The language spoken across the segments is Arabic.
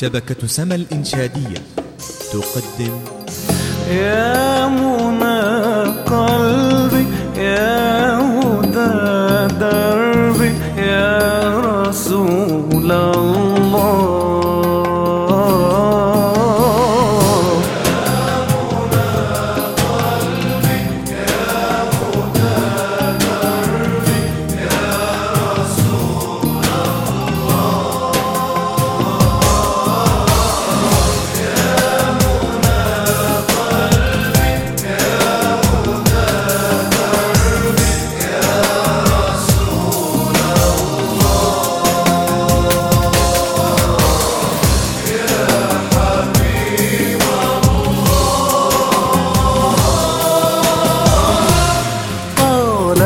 شبكة سما الإنشادية تقدم يا منى قلبي يا هدى دربي يا رسول الله.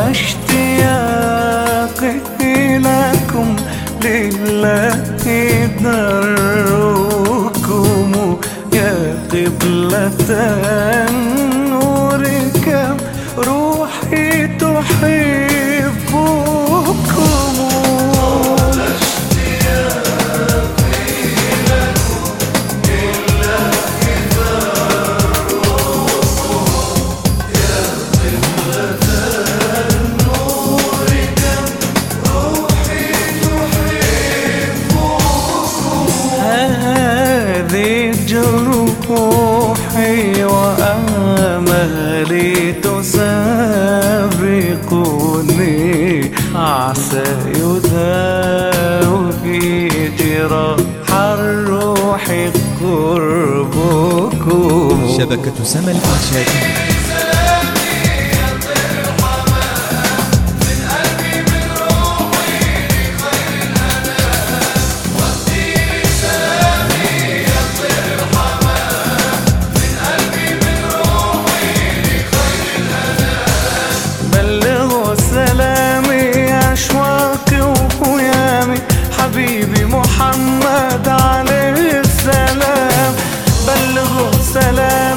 طال اشتياقي لكم لله دركم يا قبلة. هذه جروحي وآمالي تسابقني. عسى يداوي جراح الروح قربكم. شبكة سما الإنشادية selam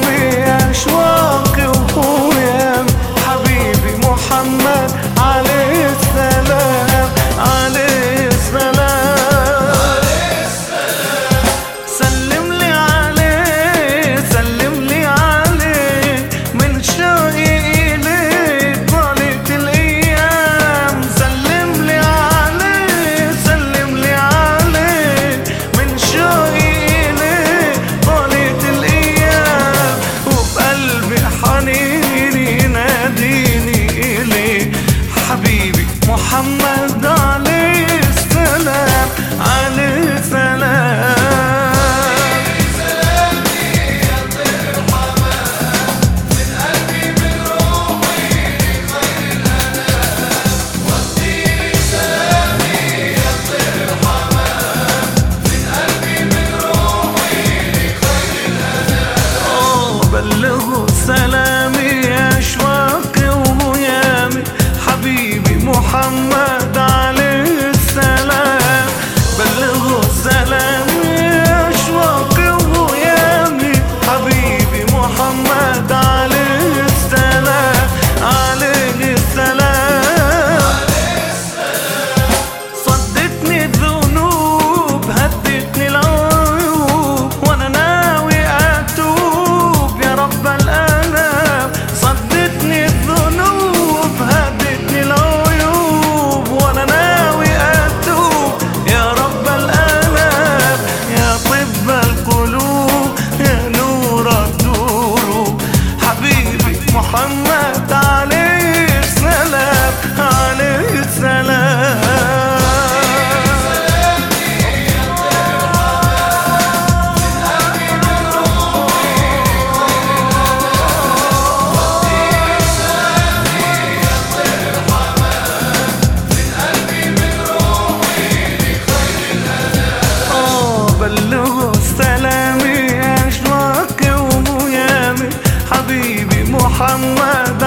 fama